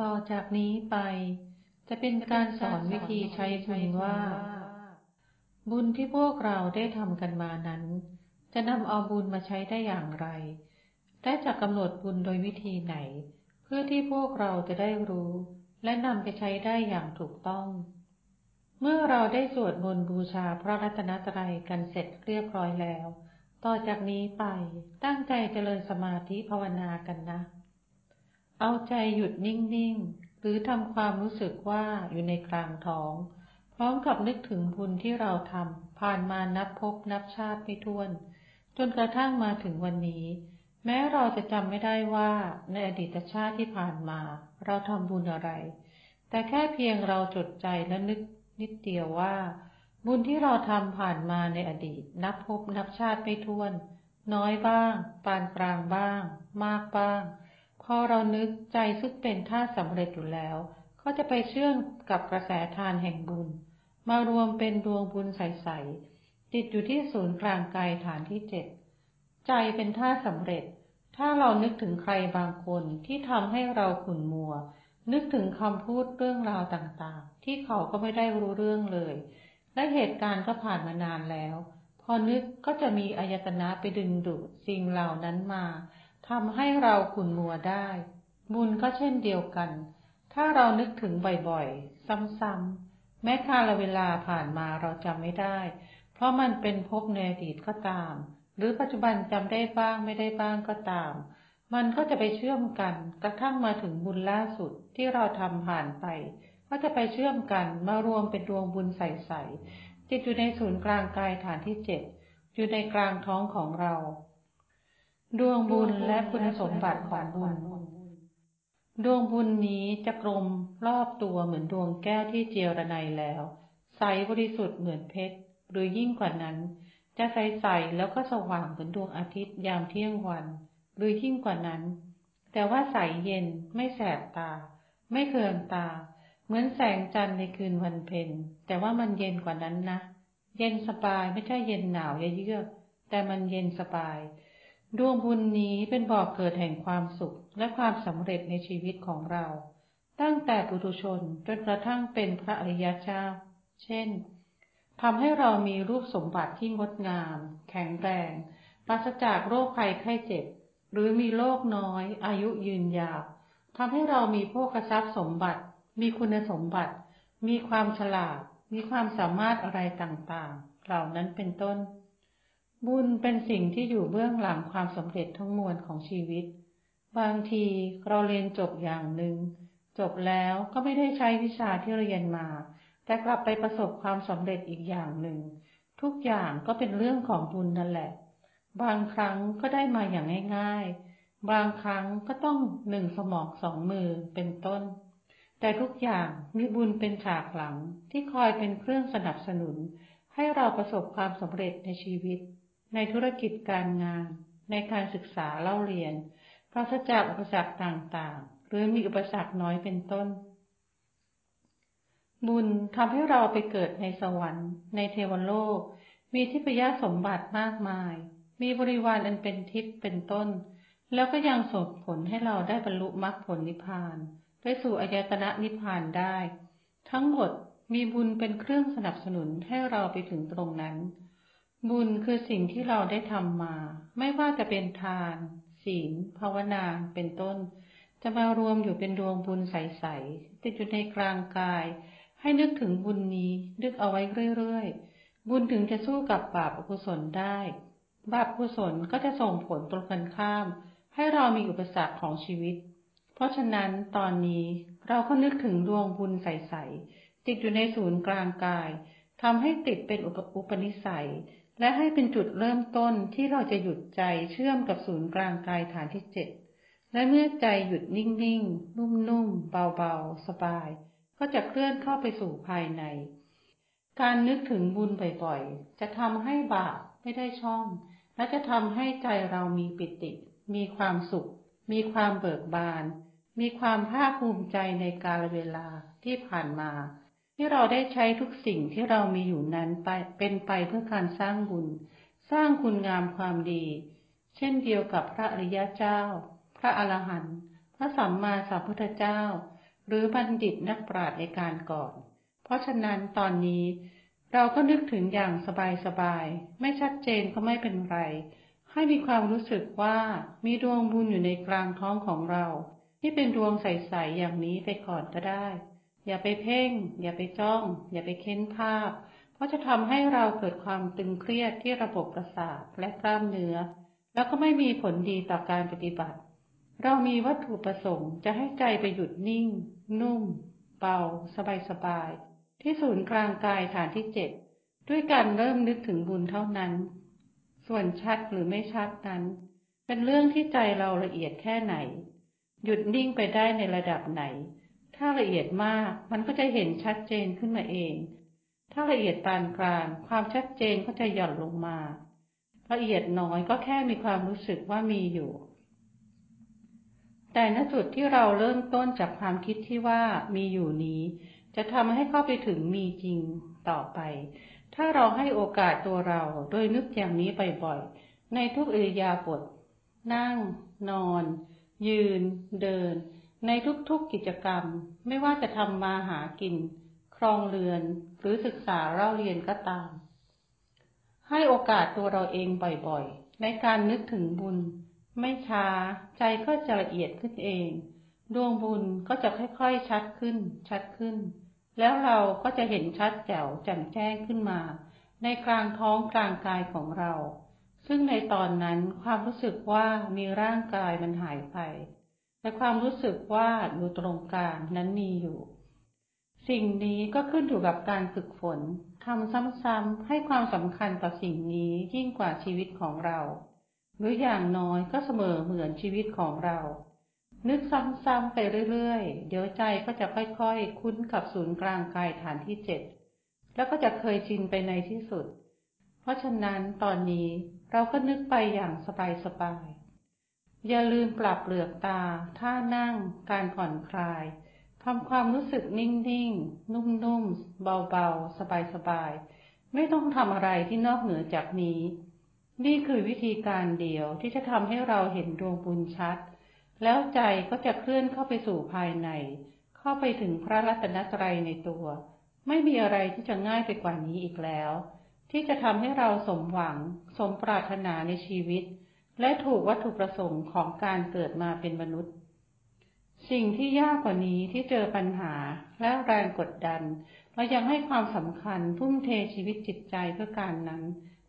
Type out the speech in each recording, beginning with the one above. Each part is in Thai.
ต่อจากนี้ไป จะเป็นการสอนวิธีใช้บุญว่า บุญที่พวกเราได้ทำกันมานั้น จะนำเอาบุญมาใช้ได้อย่างไร ได้จากกำหนดบุญโดยวิธีไหน เพื่อที่พวกเราจะได้รู้ และนำไปใช้ได้อย่างถูกต้อง เมื่อเราได้สวดมนต์บูชาพระรัตนตรัยกันเสร็จเรียบร้อยแล้ว ต่อจากนี้ไปตั้งใจเจริญสมาธิภาวนากันนะ เอาใจหยุดนิ่ง ๆ หรือทำความรู้สึกว่าอยู่ในกลางท้อง พร้อมกับนึกถึงบุญที่เราทำผ่านมานับพบนับชาติไม่ถ้วน จนกระทั่งมาถึงวันนี้ แม้เราจะจำไม่ได้ว่าในอดีตชาติที่ผ่านมา เราทำบุญอะไร แต่แค่เพียงเราจดใจและนึกนิดเดียวว่า บุญที่เราทำผ่านมาในอดีต นับพบนับชาติไม่ถ้วน น้อยบ้าง ปานกลางบ้าง มากบ้าง พอเรานึกใจซึ่งเป็นท่าสำเร็จอยู่แล้ว ก็จะไปเชื่อมกับกระแสทานแห่งบุญ มารวมเป็นดวงบุญใสๆติดอยู่ที่ศูนย์กลางกายฐานที่เจ็ดใจเป็นท่าสำเร็จ ถ้าเรานึกถึงใครบางคนที่ทำให้เราขุ่นมัว นึกถึงคำพูดเรื่องราวต่างๆ ที่เขาก็ไม่ได้รู้เรื่องเลย และเหตุการณ์ก็ผ่านมานานแล้ว พอนึกก็จะมีอายตนะไปดึงดูดสิ่งเหล่านั้นมา ทำให้เราขุ่นมัวได้ บุญก็เช่นเดียวกัน ถ้าเรานึกถึงบ่อยๆ ซ้ำๆ แม้กาลเวลาผ่านมาเราจำไม่ได้ เพราะมันเป็นภพในอดีตก็ตาม หรือปัจจุบันจำได้บ้างไม่ได้บ้างก็ตาม มันก็จะไปเชื่อมกันกระทั่งมาถึงบุญล่าสุดที่เราทำผ่านไป ก็จะไปเชื่อมกันมารวมเป็นดวงบุญใสๆติดอยู่ในศูนย์กลางกายฐานที่เจ็ดอยู่ในกลางท้องของเรา ดวงบุญและคุณสมบัติของบุญ ดวงบุญนี้จะกลมรอบตัวเหมือนดวงแก้วที่เจียระไนแล้ว ใสบริสุทธิ์เหมือนเพชร หรือยิ่งกว่านั้น จะใสๆแล้วก็สว่างเหมือนดวงอาทิตย์ยามเที่ยงวัน หรือยิ่งกว่านั้น แต่ว่าใสเย็นไม่แสบตา ไม่เคืองตา เหมือนแสงจันทร์ในคืนวันเพ็ญแต่ว่ามันเย็นกว่านั้นนะเย็นสบายไม่ใช่เย็นหนาวเยือกแต่มันเย็นสบาย ดวงบุญนี้เป็นบ่อกเกิดแห่งความสุขและความสำเร็จในชีวิตของเรา ตั้งแต่ปุถุชนจนกระทั่งเป็นพระอริยเจ้า เช่นทำให้เรามีรูปสมบัติที่งดงาม แข็งแรง ปราศจากโรคภัยไข้เจ็บ หรือมีโรคน้อย อายุยืนยาวทำให้เรามีโภคทรัพย์สมบัติ มีคุณสมบัติ มีความฉลาด มีความสามารถอะไรต่างๆ เหล่านั้นเป็นต้น บุญเป็นสิ่งที่อยู่เบื้องหลังความสำเร็จทั้งมวลของชีวิต บางทีเราเรียนจบอย่างหนึ่ง จบแล้วก็ไม่ได้ใช้วิชาที่เรียนมา แต่กลับไปประสบความสำเร็จอีกอย่างหนึ่ง ทุกอย่างก็เป็นเรื่องของบุญนั่นแหละ บางครั้งก็ได้มาอย่างง่าย ๆ บางครั้งก็ต้องหนึ่งสมองสองมือเป็นต้น แต่ทุกอย่างมีบุญเป็นฉากหลังที่คอยเป็นเครื่องสนับสนุน ให้เราประสบความสำเร็จในชีวิต ในธุรกิจการงาน ในการศึกษาเล่าเรียนปราศจากอุปสรรคต่างๆ หรือมีอุปสรรคน้อยเป็นต้น บุญทำให้เราไปเกิดในสวรรค์ ในเทวโลก มีทิพยสมบัติมากมาย มีบริวารอันเป็นทิพย์เป็นต้น แล้วก็ยังส่งผลให้เราได้บรรลุมรรคผลนิพพาน ไปสู่อายตนะนิพพานได้ ทั้งหมดมีบุญเป็นเครื่องสนับสนุนให้เราไปถึงตรงนั้น บุญคือสิ่งที่เราได้ทำมา ไม่ว่าจะเป็นทาน ศีล ภาวนา เป็นต้น จะมารวมอยู่เป็นดวงบุญใสๆติดอยู่ในกลางกาย ให้นึกถึงบุญนี้นึกเอาไว้เรื่อยๆ บุญถึงจะสู้กับบาปอกุศลได้ บาปอกุศลก็จะส่งผลตรงกันข้าม ให้เรามีอุปสรรคของชีวิต เพราะฉะนั้นตอนนี้เราก็นึกถึงดวงบุญใสๆติดอยู่ในศูนย์กลางกายทำให้ติดเป็นอุปนิสัย และให้เป็นจุดเริ่มต้นที่เราจะหยุดใจเชื่อมกับศูนย์กลางกายฐานที่เจ็ดและเมื่อใจหยุดนิ่งๆ นุ่มๆ เบาๆ สบาย ก็จะเคลื่อนเข้าไปสู่ภายใน การนึกถึงบุญบ่อยๆ จะทำให้บาปไม่ได้ช่อง และจะทำให้ใจเรามีปิติ มีความสุข มีความเบิกบาน มีความภาคภูมิใจในกาลเวลาที่ผ่านมา ที่เราได้ใช้ทุกสิ่งที่เรามีอยู่นั้นไปเป็นไปเพื่อการสร้างบุญ สร้างคุณงามความดี เช่นเดียวกับพระอริยะเจ้า พระอรหันต์พระสัมมาสัมพุทธเจ้า หรือบัณฑิตนักปราชญ์ในการก่อน เพราะฉะนั้นตอนนี้เราก็นึกถึงอย่างสบายๆ ไม่ชัดเจนก็ไม่เป็นไร ให้มีความรู้สึกว่ามีดวงบุญอยู่ในกลางท้องของเรา ที่เป็นดวงใส ๆ อย่างนี้ไปก่อนก็ได้ อย่าไปเพ่ง อย่าไปจ้อง อย่าไปเค้นภาพ เพราะจะทำให้เราเกิดความตึงเครียดที่ระบบประสาทและกล้ามเนื้อ แล้วก็ไม่มีผลดีต่อการปฏิบัติ เรามีวัตถุประสงค์จะให้ใจไปหยุดนิ่ง นุ่ม เบา สบายๆ ที่ศูนย์กลางกายฐานที่เจ็ดด้วยการเริ่มนึกถึงบุญเท่านั้น ส่วนชัดหรือไม่ชัดนั้น เป็นเรื่องที่ใจเราละเอียดแค่ไหน หยุดนิ่งไปได้ในระดับไหน ถ้าละเอียดมากมันก็จะเห็นชัดเจนขึ้นมาเอง ถ้าละเอียดปานกลางความชัดเจนก็จะหย่อนลงมา ละเอียดน้อยก็แค่มีความรู้สึกว่ามีอยู่ แต่ณจุดที่เราเริ่มต้นจากความคิดที่ว่ามีอยู่นี้ จะทำให้เข้าไปถึงมีจริงต่อไป ถ้าเราให้โอกาสตัวเราโดยนึกอย่างนี้บ่อยๆในทุกอิริยาบถนั่ง นอน ยืน เดิน ในทุกๆกิจกรรมไม่ว่าจะทำมาหากิน ครองเรือน หรือศึกษาเล่าเรียนก็ตาม ให้โอกาสตัวเราเองบ่อยๆ ในการนึกถึงบุญ ไม่ช้า ใจก็จะละเอียดขึ้นเอง ดวงบุญก็จะค่อยๆ ชัดขึ้น ชัดขึ้น แล้วเราก็จะเห็นชัดแจ๋วแจ่มแจ้งขึ้นมา ในกลางท้องกลางกายของเรา ซึ่งในตอนนั้นความรู้สึกว่ามีร่างกายมันหายไป แต่ความรู้สึกว่าอยู่ตรงกลางนั้นมีอยู่ สิ่งนี้ก็ขึ้นอยู่กับการฝึกฝนทำซ้ำๆให้ความสำคัญต่อสิ่งนี้ยิ่งกว่าชีวิตของเรา หรืออย่างน้อยก็เสมอเหมือนชีวิตของเรา นึกซ้ำๆไปเรื่อยๆ เดี๋ยวใจก็จะค่อยๆ คุ้นกับศูนย์กลางกายฐานที่เจ็ดแล้วก็จะเคยชินไปในที่สุด เพราะฉะนั้นตอนนี้เราก็นึกไปอย่างสบายๆ อย่าลืมปรับเปลือกตา ท่านั่ง การผ่อนคลาย ทำความรู้สึกนิ่งๆ นุ่มๆ เบาๆ สบายๆ ไม่ต้องทำอะไรที่นอกเหนือจากนี้ นี่คือวิธีการเดียวที่จะทำให้เราเห็นดวงบุญชัด แล้วใจก็จะเคลื่อนเข้าไปสู่ภายใน เข้าไปถึงพระรัตนตรัยในตัว ไม่มีอะไรที่จะง่ายไปกว่านี้อีกแล้ว ที่จะทำให้เราสมหวัง สมปรารถนาในชีวิต และถูกวัตถุประสงค์ของการเกิดมาเป็นมนุษย์ สิ่งที่ยากกว่านี้ที่เจอปัญหาและแรงกดดันเรายังให้ความสำคัญทุ่มเทชีวิตจิตใจเพื่อการนั้น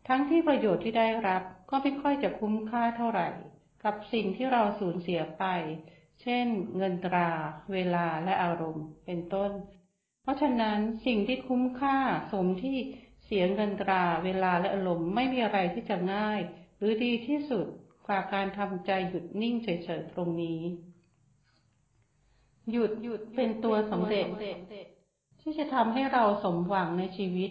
ทั้งที่ประโยชน์ที่ได้รับก็ไม่ค่อยจะคุ้มค่าเท่าไหร่ กับสิ่งที่เราสูญเสียไป เช่น เงินตรา เวลาและอารมณ์ เป็นต้น เพราะฉะนั้นสิ่งที่คุ้มค่าสมที่เสียเงินตรา เวลาและอารมณ์ไม่มีอะไรที่จะง่าย รือดีที่สุดกว่าการทำใจหยุดนิ่งเฉยๆตรงนี้ หยุดหยุดเป็นตัวสำเร็จ ที่จะทำให้เราสมหวังในชีวิต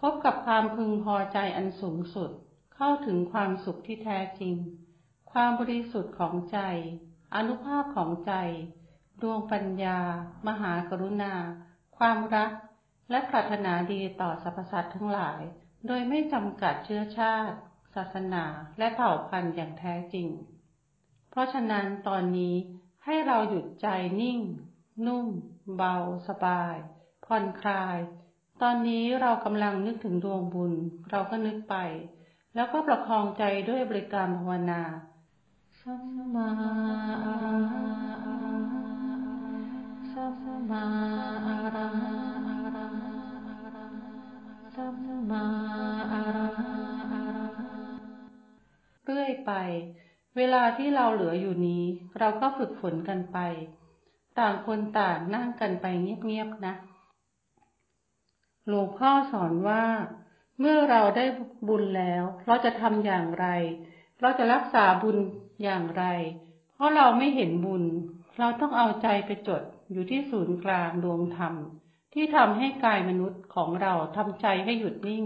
พบกับความพึงพอใจอันสูงสุด เข้าถึงความสุขที่แท้จริง ความบริสุทธิ์ของใจ อนุภาพของใจ ดวงปัญญา มหากรุณา ความรัก และปรารถนาดีต่อสรรพสัตว์ทั้งหลาย โดยไม่จำกัดเชื้อชาติ ศาสนาและเผ่าพันธุ์อย่างแท้จริง เพราะฉะนั้นตอนนี้ให้เราหยุดใจนิ่ง นุ่ม เบา สบาย ผ่อนคลาย ตอนนี้เรากำลังนึกถึงดวงบุญ เราก็นึกไป แล้วก็ประคองใจด้วยบริกรรมภาวนาสัมมาสัมมาอระหะสัมมา เวลาที่เราเหลืออยู่นี้ เราก็ฝึกฝนกันไป ต่างคนต่างนั่งกันไปเงียบๆนะ หลวงพ่อสอนว่า เมื่อเราได้บุญแล้ว เราจะทำอย่างไร เราจะรักษาบุญอย่างไร เพราะเราไม่เห็นบุญ เราต้องเอาใจไปจดอยู่ที่ศูนย์กลางดวงธรรม ที่ทำให้กายมนุษย์ของเราทำใจให้หยุดนิ่ง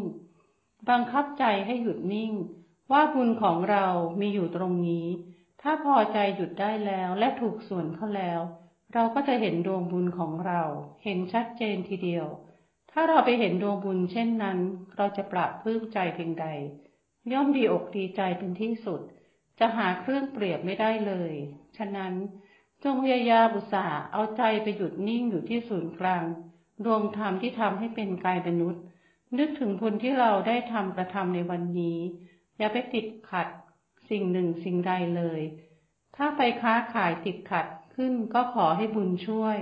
บังคับใจให้หยุดนิ่ง ว่าบุญของเรามีอยู่ตรงนี้ ถ้าพอใจหยุดได้แล้วและถูกส่วนเข้าแล้ว เราก็จะเห็นดวงบุญของเรา เห็นชัดเจนทีเดียว ถ้าเราไปเห็นดวงบุญเช่นนั้น เราจะปราบปลื้มใจเพียงใด ย่อมดีอกดีใจเป็นที่สุด จะหาเครื่องเปรียบไม่ได้เลย ฉะนั้นจงพยายามอุตส่าห์เอาใจไปหยุดนิ่งอยู่ที่ศูนย์กลาง ดวงธรรมที่ทำให้เป็นกายมนุษย์ นึกถึงบุญที่เราได้ทำกระทำในวันนี้ อย่าไปติดขัดสิ่งหนึ่งสิ่งใดเลย ถ้าไปค้าขายติดขัดขึ้นก็ขอให้บุญช่วย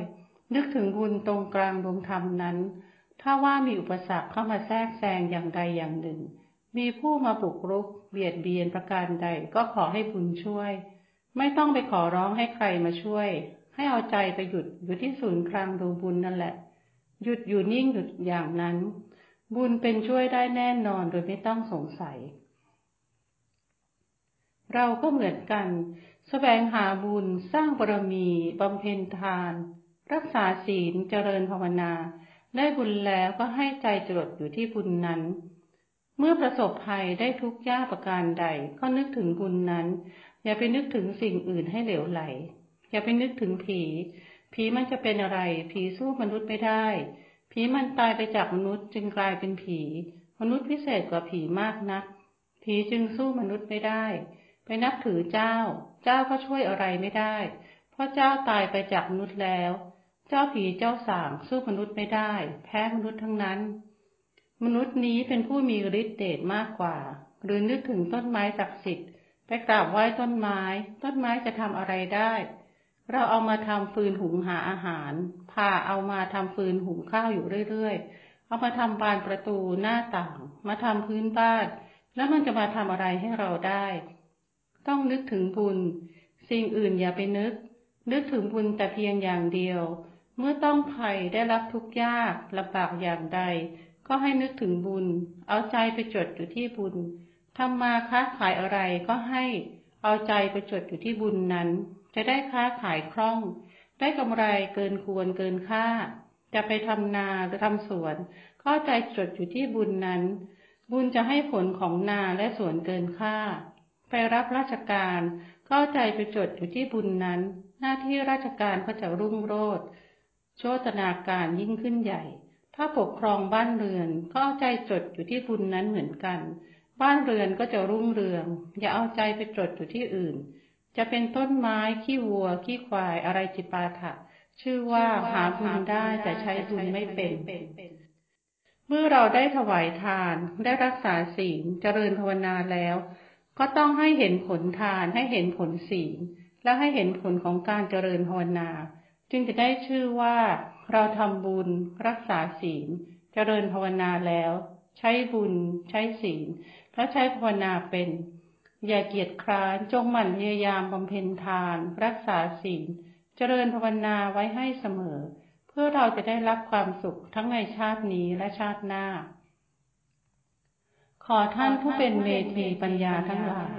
นึกถึงบุญตรงกลางดวงธรรมนั้น ถ้าว่ามีอุปสรรคเข้ามาแทรกแซงอย่างใดอย่างหนึ่ง มีผู้มาบุกรุก เบียดเบียนประการใดก็ขอให้บุญช่วย ไม่ต้องไปขอร้องให้ใครมาช่วย ให้เอาใจไปหยุดอยู่ที่ศูนย์กลางดวงบุญนั่นแหละ หยุดอยู่นิ่งหยุดอย่างนั้น บุญเป็นช่วยได้แน่นอนโดยไม่ต้องสงสัย เราก็เหมือนกันแสวงหาบุญสร้างบารมีบำเพ็ญทาน รักษาศีลเจริญภาวนา ได้บุญแล้วก็ให้ใจจดอยู่ที่บุญนั้น เมื่อประสบภัยได้ทุกยากประการใด ก็นึกถึงบุญนั้น อย่าไปนึกถึงสิ่งอื่นให้เหลวไหล อย่าไปนึกถึงผี ผีมันจะเป็นอะไร ผีสู้มนุษย์ไม่ได้ ผีมันตายไปจากมนุษย์จึงกลายเป็นผี มนุษย์พิเศษกว่าผีมากนัก ผีจึงสู้มนุษย์ไม่ได้ ไปนับถือเจ้า เจ้าก็ช่วยอะไรไม่ได้ เพราะเจ้าตายไปจากมนุษย์แล้ว เจ้าผีเจ้าสางสู้มนุษย์ไม่ได้ แพ้มนุษย์ทั้งนั้น มนุษย์นี้เป็นผู้มีฤทธิ์เดชมากกว่า หรือนึกถึงต้นไม้ศักดิ์สิทธิ์ไปกราบไหว้ต้นไม้ ต้นไม้จะทำอะไรได้ เราเอามาทำฟืนหุงหาอาหารพาเอามาทำฟืนหุงข้าวอยู่เรื่อยๆ เอามาทำบานประตูหน้าต่าง มาทำพื้นบ้าน แล้วมันจะมาทำอะไรให้เราได้ ต้องนึกถึงบุญ สิ่งอื่นอย่าไปนึก นึกถึงบุญแต่เพียงอย่างเดียว เมื่อต้องภัยได้รับทุกข์ยากลำบากอย่างใด ก็ให้นึกถึงบุญ เอาใจไปจดอยู่ที่บุญทำมาค้าขายอะไรก็ให้เอาใจไปจดอยู่ที่บุญนั้น จะได้ค้าขายคล่อง ได้กำไรเกินควรเกินค่า จะไปทำนาหรือทำสวน ก็ใจจดอยู่ที่บุญนั้น บุญจะให้ผลของนาและสวนเกินค่า ไปรับราชการก็ใจไปจดอยู่ที่บุญนั้น หน้าที่ราชการก็จะรุ่งโรจน์โชตนาการยิ่งขึ้นใหญ่ ถ้าปกครองบ้านเรือนก็เอาใจจดอยู่ที่บุญนั้นเหมือนกัน บ้านเรือนก็จะรุ่งเรือง อย่าเอาใจไปจดอยู่ที่อื่น จะเป็นต้นไม้ขี้วัวขี้ควายอะไรจิปาถะชื่อว่าหาบุญได้แต่ใช้บุญไม่เป็น เมื่อเราได้ถวายทานได้รักษาศีลเจริญภาวนาแล้ว ก็ต้องให้เห็นผลทาน ให้เห็นผลศีล แล้วให้เห็นผลของการเจริญภาวนา จึงจะได้ชื่อว่าเราทำบุญรักษาศีล เจริญภาวนาแล้ว ใช้บุญ ใช้ศีล และใช้ภาวนาเป็น อย่าเกียจคร้านจงหมั่นพยายามบำเพ็ญทาน รักษาศีล เจริญภาวนาไว้ให้เสมอ เพื่อเราจะได้รับความสุขทั้งในชาตินี้และชาติหน้า ขอท่านผู้เป็นเมธีปัญญาทั้งหลาย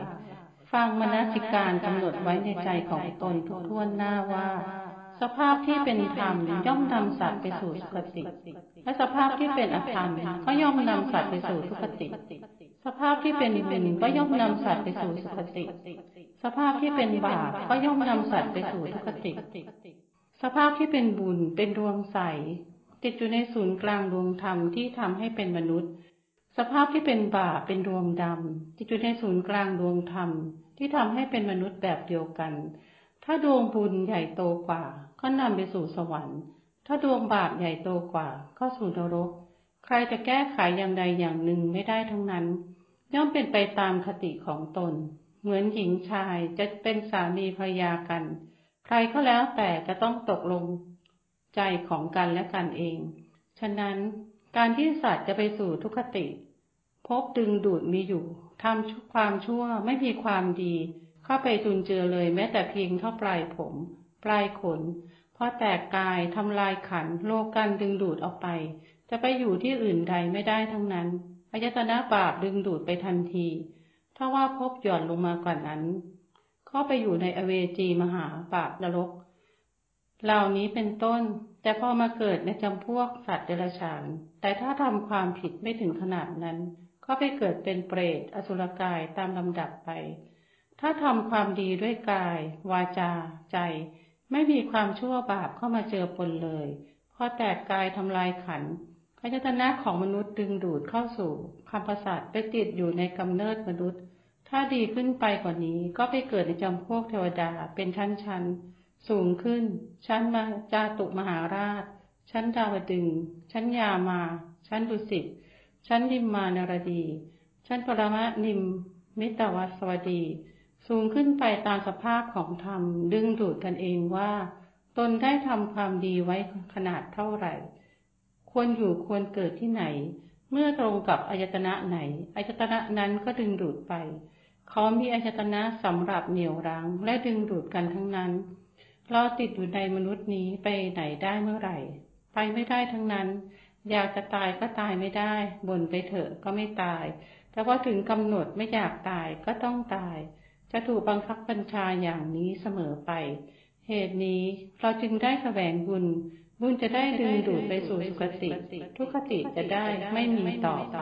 ฟังมนสิการกำหนดไว้ในใจของตนทุกท่วนหน้าว่า สภาพที่เป็นธรรมย่อมนำสัตว์ไปสู่สุคติ และสภาพที่เป็นอธรรมก็ย่อมนำสัตว์ไปสู่ทุคติ สภาพที่เป็นบุญก็ย่อมนำสัตว์ไปสู่สุคติ สภาพที่เป็นบาปก็ย่อมนำสัตว์ไปสู่ทุคติ สภาพที่เป็นบุญเป็นดวงใสติดอยู่ในศูนย์กลางดวงธรรมที่ทำให้เป็นมนุษย์ สภาพที่เป็นบาปเป็นดวงดำที่อยู่ในศูนย์กลางดวงธรรม ที่ทำให้เป็นมนุษย์แบบเดียวกัน ถ้าดวงบุญใหญ่โตกว่า ก็นำไปสู่สวรรค์ ถ้าดวงบาปใหญ่โตกว่า ก็สู่นรก ใครจะแก้ไขอย่างใดอย่างหนึ่งไม่ได้ทั้งนั้น ย่อมเป็นไปตามคติของตน เหมือนหญิงชายจะเป็นสามีภรรยากัน ใครก็แล้วแต่จะต้องตกลงใจของกันและกันเอง ฉะนั้น การที่สัตว์จะไปสู่ทุคติพบดึงดูดมีอยู่ทำความชั่วไม่มีความดี เข้าไปจุนเจือเลยแม้แต่เพียงเท่าปลายผม ปลายขนพอแตกกายทำลายขันโลกันดึงดูดออกไป จะไปอยู่ที่อื่นใดไม่ได้ทั้งนั้นอายตนะบาปดึงดูดไปทันที ถ้าว่าพบหย่อนลงมากว่านั้น เข้าไปอยู่ในอเวจีมหาบาปนรก เหล่านี้เป็นต้น แต่พอมาเกิดในจำพวกสัตว์เดรัจฉาน แต่ถ้าทำความผิดไม่ถึงขนาดนั้น ก็ไปเกิดเป็นเปรต อสุรกายตามลำดับไป ถ้าทำความดีด้วยกาย วาจา ใจ ไม่มีความชั่วบาปเข้ามาเจอปนเลย พอแตกกายทำลายขันพยตนะของมนุษย์ดึงดูดเข้าสู่คำประสาทไปติดอยู่ในกำเนิดมนุษย์ ถ้าดีขึ้นไปกว่านี้ก็ไปเกิดในจำพวกเทวดาเป็นชั้นๆ สูงขึ้น ชั้นมาจาตุมหาราช ชั้นดาวดึง ชั้นยามา ชั้นดุสิต ชั้นนิมมานรดี ชั้นปรมะนิม มิตรวัสวดี สูงขึ้นไปตามสภาพของธรรม ดึงดูดกันเองว่า ตนได้ทำความดีไว้ขนาดเท่าไหร่ ควรอยู่ควรเกิดที่ไหน เมื่อตรงกับอายตนะไหน อายตนะนั้นก็ดึงดูดไป เขามีอายตนะสำหรับเหนี่ยวรั้งและดึงดูดกันทั้งนั้น เราติดอยู่ในมนุษย์นี้ไปไหนได้เมื่อไหร่ ไปไม่ได้ทั้งนั้น อยากจะตายก็ตายไม่ได้บ่นไปเถอะก็ไม่ตาย แต่ว่าถึงกำหนดไม่อยากตายก็ต้องตาย จะถูกบังคับบัญชาอย่างนี้เสมอไป เหตุนี้เราจึงได้แสวงบุญ บุญจะได้ดึงดูดไปสู่สุคติ ทุกขติจะได้ไม่มีต่อไป